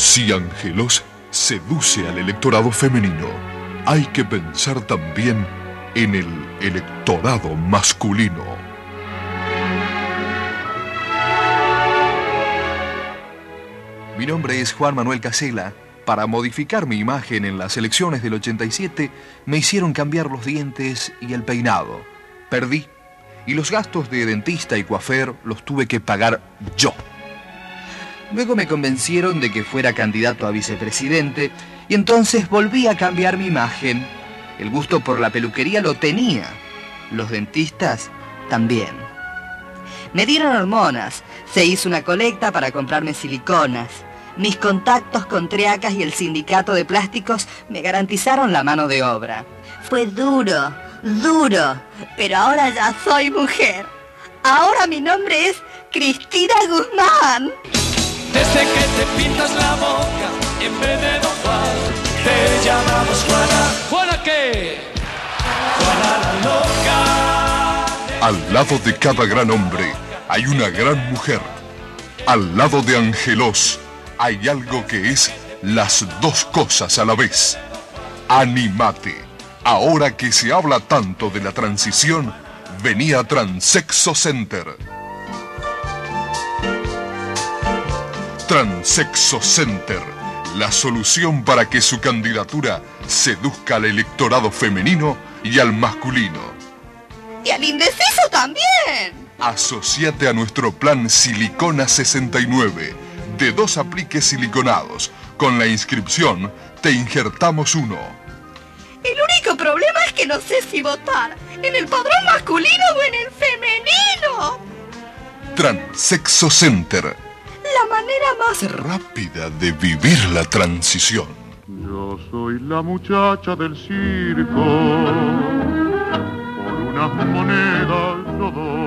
Si Angelos seduce al electorado femenino, hay que pensar también en el electorado masculino. Mi nombre es Juan Manuel Casela. Para modificar mi imagen en las elecciones del 87, me hicieron cambiar los dientes y el peinado. Perdí. Y los gastos de dentista y coafer los tuve que pagar yo. Luego me convencieron de que fuera candidato a vicepresidente y entonces volví a cambiar mi imagen. El gusto por la peluquería lo tenía. Los dentistas también. Me dieron hormonas. Se hizo una colecta para comprarme siliconas. Mis contactos con Triacas y el sindicato de plásticos me garantizaron la mano de obra. Fue duro, duro, pero ahora ya soy mujer. Ahora mi nombre es Cristina Guzmán. Desde que te pintas la boca, en vez de Don Juan, te llamamos Juana. ¿Juana qué? Juana la loca. Al lado de cada gran hombre hay una gran mujer. Al lado de Angelos hay algo que es las dos cosas a la vez. Animate. Ahora que se habla tanto de la transición, venía Transexo Center. Transexo Center, la solución para que su candidatura seduzca al electorado femenino y al masculino. Y al indeciso también. Asociate a nuestro plan Silicona 69, de dos apliques siliconados. Con la inscripción, te injertamos uno. El único problema es que no sé si votar en el padrón masculino o en el femenino. Transexo Center, manera más rápida de vivir la transición. Yo soy la muchacha del circo, por unas monedas yo doy.